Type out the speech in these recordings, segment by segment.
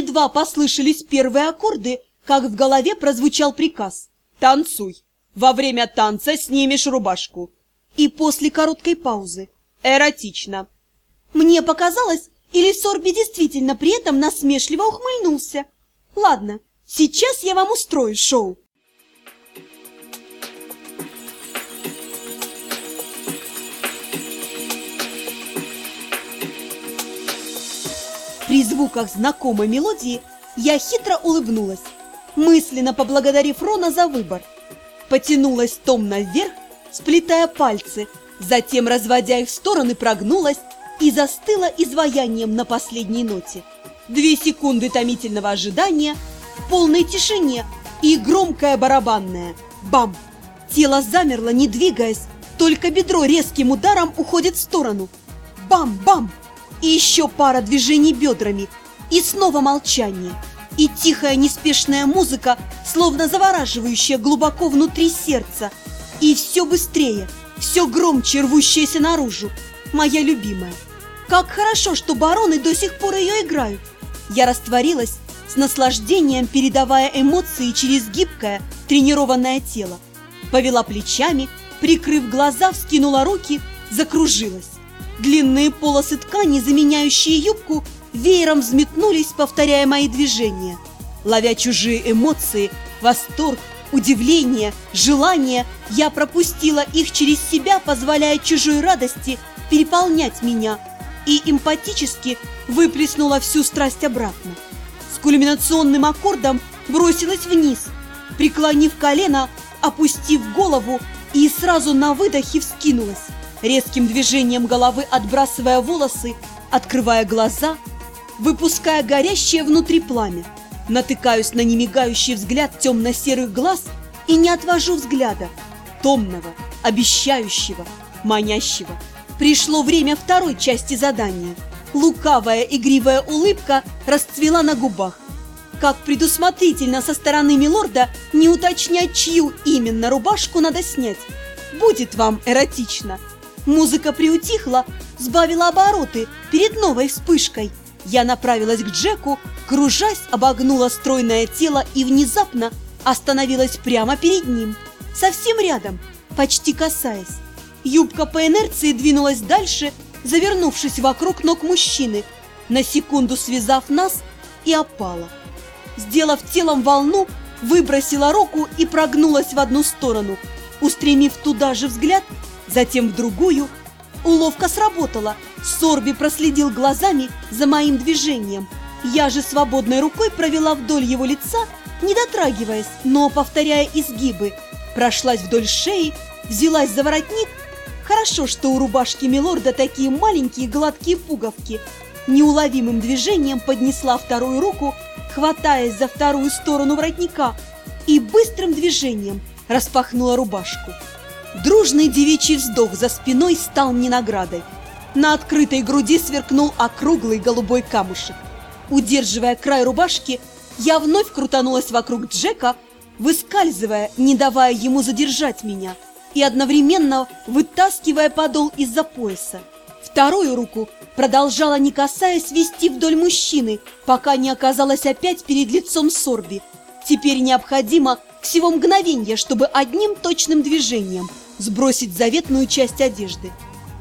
Едва послышались первые аккорды, как в голове прозвучал приказ «Танцуй! Во время танца снимешь рубашку!» И после короткой паузы «Эротично!» Мне показалось, или Сорби действительно при этом насмешливо ухмыльнулся. Ладно, сейчас я вам устрою шоу. При звуках знакомой мелодии я хитро улыбнулась, мысленно поблагодарив Рона за выбор. Потянулась томно вверх, сплетая пальцы, затем, разводя их в стороны, прогнулась и застыла изваянием на последней ноте. Две секунды томительного ожидания в полной тишине и громкое барабанное «Бам!». Тело замерло, не двигаясь, только бедро резким ударом уходит в сторону. Бам-бам! И еще пара движений бедрами. И снова молчание. И тихая неспешная музыка, словно завораживающая глубоко внутри сердца. И все быстрее, все громче рвущееся наружу. Моя любимая. Как хорошо, что бароны до сих пор ее играют. Я растворилась, с наслаждением передавая эмоции через гибкое, тренированное тело. Повела плечами, прикрыв глаза, вскинула руки, закружилась. Длинные полосы ткани, заменяющие юбку, веером взметнулись, повторяя мои движения. Ловя чужие эмоции, восторг, удивление, желание, я пропустила их через себя, позволяя чужой радости переполнять меня, и эмпатически выплеснула всю страсть обратно. С кульминационным аккордом бросилась вниз, преклонив колено, опустив голову и сразу на выдохе вскинулась резким движением головы отбрасывая волосы, открывая глаза, выпуская горящее внутри пламя. Натыкаюсь на немигающий взгляд темно-серых глаз и не отвожу взгляда, томного, обещающего, манящего. Пришло время второй части задания. Лукавая игривая улыбка расцвела на губах. Как предусмотрительно со стороны милорда не уточнять, чью именно рубашку надо снять. Будет вам эротично. Музыка приутихла, сбавила обороты перед новой вспышкой. Я направилась к Джеку, кружась, обогнула стройное тело и внезапно остановилась прямо перед ним, совсем рядом, почти касаясь. Юбка по инерции двинулась дальше, завернувшись вокруг ног мужчины, на секунду связав нас и опала. Сделав телом волну, выбросила руку и прогнулась в одну сторону, устремив туда же взгляд затем в другую. Уловка сработала. Сорби проследил глазами за моим движением. Я же свободной рукой провела вдоль его лица, не дотрагиваясь, но повторяя изгибы. Прошлась вдоль шеи, взялась за воротник. Хорошо, что у рубашки Милорда такие маленькие гладкие пуговки. Неуловимым движением поднесла вторую руку, хватаясь за вторую сторону воротника, и быстрым движением распахнула рубашку. Дружный девичий вздох за спиной стал мне наградой. На открытой груди сверкнул округлый голубой камушек. Удерживая край рубашки, я вновь крутанулась вокруг Джека, выскальзывая, не давая ему задержать меня, и одновременно вытаскивая подол из-за пояса. Вторую руку продолжала, не касаясь, вести вдоль мужчины, пока не оказалась опять перед лицом Сорби. Теперь необходимо всего мгновение, чтобы одним точным движением сбросить заветную часть одежды.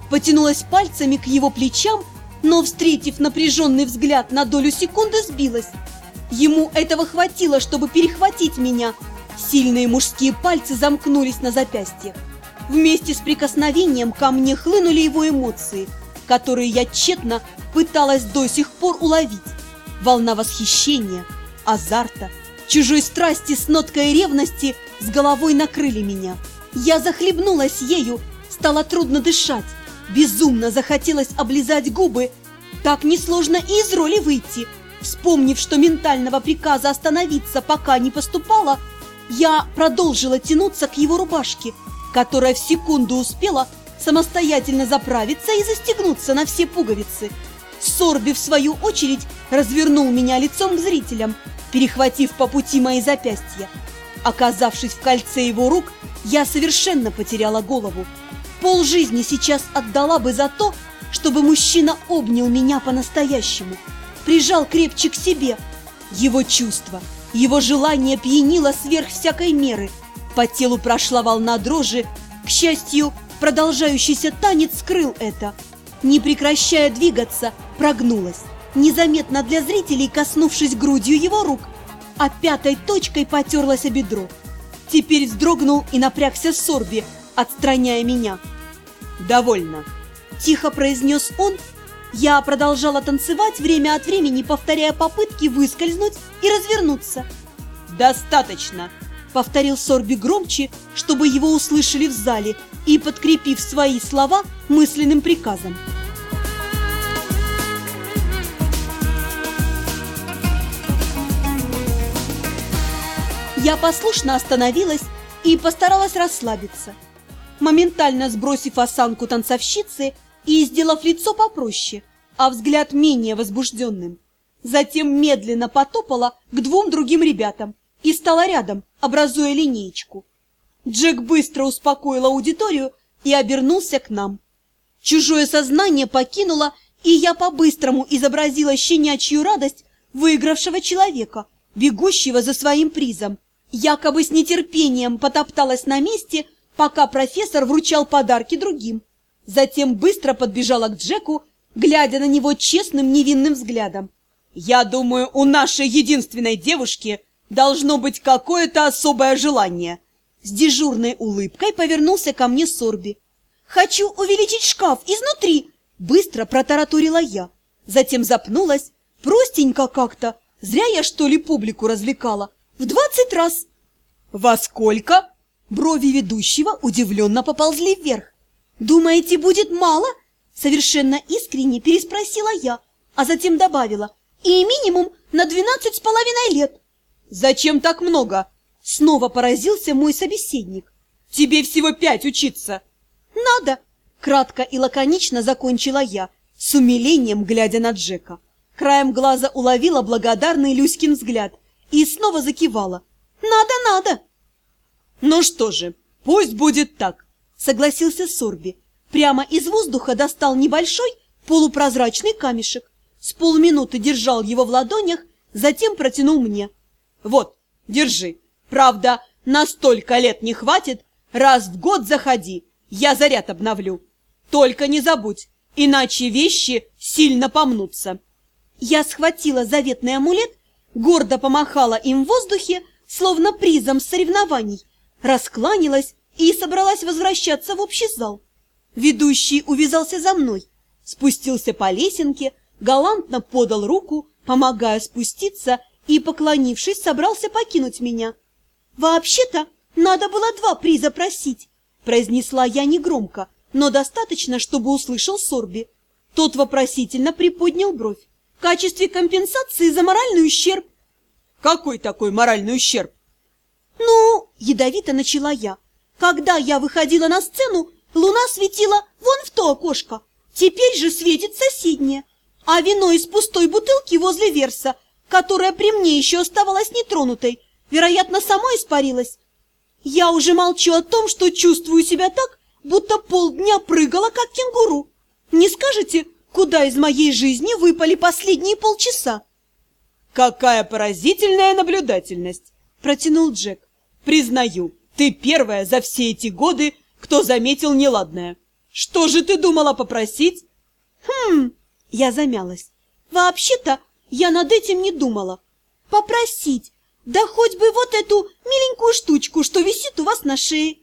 Потянулась пальцами к его плечам, но, встретив напряженный взгляд, на долю секунды сбилась. Ему этого хватило, чтобы перехватить меня. Сильные мужские пальцы замкнулись на запястьях. Вместе с прикосновением ко мне хлынули его эмоции, которые я тщетно пыталась до сих пор уловить. Волна восхищения, азарта, чужой страсти с ноткой ревности с головой накрыли меня. Я захлебнулась ею, стало трудно дышать. Безумно захотелось облизать губы. Так несложно и из роли выйти. Вспомнив, что ментального приказа остановиться пока не поступало, я продолжила тянуться к его рубашке, которая в секунду успела самостоятельно заправиться и застегнуться на все пуговицы. Сорби, в свою очередь, развернул меня лицом к зрителям, перехватив по пути мои запястья. Оказавшись в кольце его рук, я совершенно потеряла голову. Пол жизни сейчас отдала бы за то, чтобы мужчина обнял меня по-настоящему, прижал крепче к себе, Его чувство, его желание пьянило сверх всякой меры. По телу прошла волна дрожи. К счастью, продолжающийся танец скрыл это. Не прекращая двигаться, прогнулась, незаметно для зрителей коснувшись грудью его рук, а пятой точкой потерлась о бедро. Теперь вздрогнул и напрягся Сорби, отстраняя меня. «Довольно», – тихо произнес он. Я продолжала танцевать, время от времени повторяя попытки выскользнуть и развернуться. «Достаточно», – повторил Сорби громче, чтобы его услышали в зале, и подкрепив свои слова мысленным приказом. Я послушно остановилась и постаралась расслабиться, моментально сбросив осанку танцовщицы и сделав лицо попроще, а взгляд менее возбужденным. Затем медленно потопала к двум другим ребятам и стала рядом, образуя линеечку. Джек быстро успокоил аудиторию и обернулся к нам. Чужое сознание покинуло, и я по-быстрому изобразила щенячью радость выигравшего человека, бегущего за своим призом – якобы с нетерпением потопталась на месте, пока профессор вручал подарки другим. Затем быстро подбежала к Джеку, глядя на него честным невинным взглядом. «Я думаю, у нашей единственной девушки должно быть какое-то особое желание». С дежурной улыбкой повернулся ко мне Сорби. «Хочу увеличить шкаф изнутри!» Быстро протаратурила я. Затем запнулась. Простенько как-то. Зря я, что ли, публику развлекала. В двадцать раз!» «Во сколько?» Брови ведущего удивленно поползли вверх. «Думаете, будет мало?» Совершенно искренне переспросила я, а затем добавила. «И минимум на двенадцать с половиной лет». «Зачем так много?» Снова поразился мой собеседник. «Тебе всего пять учиться». «Надо!» Кратко и лаконично закончила я, с умилением глядя на Джека. Краем глаза уловила благодарный Люськин взгляд – и снова закивала. «Надо, надо!» «Ну что же, пусть будет так!» Согласился Сорби. Прямо из воздуха достал небольшой полупрозрачный камешек. С полминуты держал его в ладонях, затем протянул мне. «Вот, держи. Правда, на столько лет не хватит. Раз в год заходи, я заряд обновлю. Только не забудь, иначе вещи сильно помнутся». Я схватила заветный амулет гордо помахала им в воздухе, словно призом соревнований, раскланялась и собралась возвращаться в общий зал. Ведущий увязался за мной, спустился по лесенке, галантно подал руку, помогая спуститься, и, поклонившись, собрался покинуть меня. «Вообще-то надо было два приза просить», – произнесла я негромко, но достаточно, чтобы услышал Сорби. Тот вопросительно приподнял бровь в качестве компенсации за моральный ущерб. Какой такой моральный ущерб? Ну, ядовито начала я. Когда я выходила на сцену, луна светила вон в то окошко. Теперь же светит соседнее. А вино из пустой бутылки возле верса, которая при мне еще оставалась нетронутой, вероятно, само испарилась. Я уже молчу о том, что чувствую себя так, будто полдня прыгала, как кенгуру. Не скажете, куда из моей жизни выпали последние полчаса. «Какая поразительная наблюдательность!» – протянул Джек. «Признаю, ты первая за все эти годы, кто заметил неладное. Что же ты думала попросить?» «Хм...» – я замялась. «Вообще-то я над этим не думала. Попросить, да хоть бы вот эту миленькую штучку, что висит у вас на шее».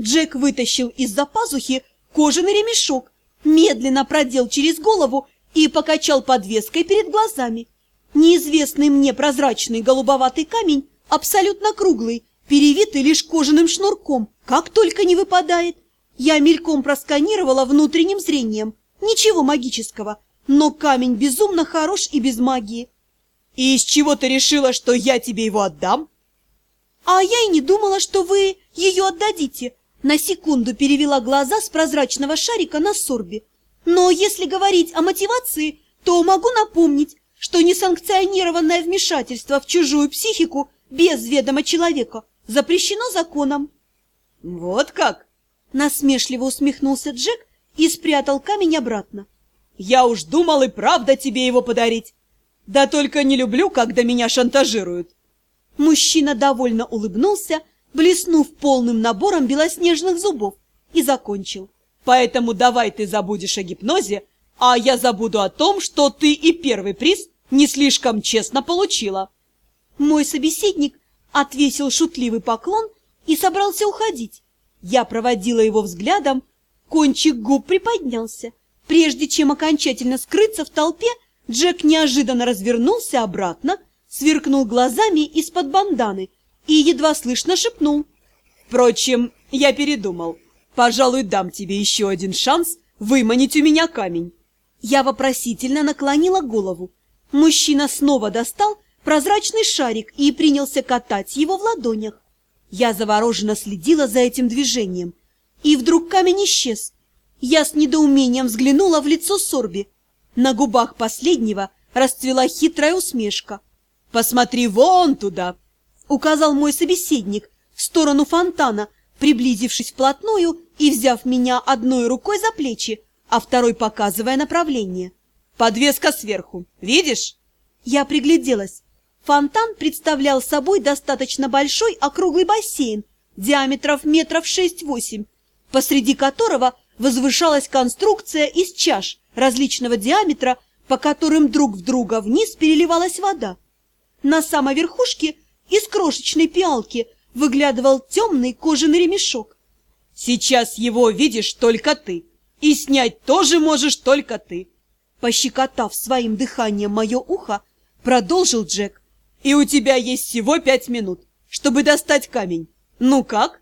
Джек вытащил из-за пазухи кожаный ремешок медленно продел через голову и покачал подвеской перед глазами. Неизвестный мне прозрачный голубоватый камень, абсолютно круглый, перевитый лишь кожаным шнурком, как только не выпадает. Я мельком просканировала внутренним зрением. Ничего магического, но камень безумно хорош и без магии. И из чего ты решила, что я тебе его отдам? А я и не думала, что вы ее отдадите. На секунду перевела глаза с прозрачного шарика на сорби. Но если говорить о мотивации, то могу напомнить, что несанкционированное вмешательство в чужую психику без ведома человека запрещено законом. Вот как? Насмешливо усмехнулся Джек и спрятал камень обратно. Я уж думал и правда тебе его подарить. Да только не люблю, когда меня шантажируют. Мужчина довольно улыбнулся, блеснув полным набором белоснежных зубов, и закончил. Поэтому давай ты забудешь о гипнозе, а я забуду о том, что ты и первый приз не слишком честно получила. Мой собеседник отвесил шутливый поклон и собрался уходить. Я проводила его взглядом, кончик губ приподнялся. Прежде чем окончательно скрыться в толпе, Джек неожиданно развернулся обратно, сверкнул глазами из-под банданы и едва слышно шепнул. «Впрочем, я передумал. Пожалуй, дам тебе еще один шанс выманить у меня камень». Я вопросительно наклонила голову. Мужчина снова достал прозрачный шарик и принялся катать его в ладонях. Я завороженно следила за этим движением. И вдруг камень исчез. Я с недоумением взглянула в лицо Сорби. На губах последнего расцвела хитрая усмешка. «Посмотри вон туда!» — указал мой собеседник в сторону фонтана, приблизившись вплотную и взяв меня одной рукой за плечи, а второй показывая направление. «Подвеска сверху, видишь?» Я пригляделась. Фонтан представлял собой достаточно большой округлый бассейн, диаметров метров шесть-восемь, посреди которого возвышалась конструкция из чаш различного диаметра, по которым друг в друга вниз переливалась вода. На самой верхушке из крошечной пиалки выглядывал темный кожаный ремешок. «Сейчас его видишь только ты, и снять тоже можешь только ты!» Пощекотав своим дыханием мое ухо, продолжил Джек. «И у тебя есть всего пять минут, чтобы достать камень. Ну как?»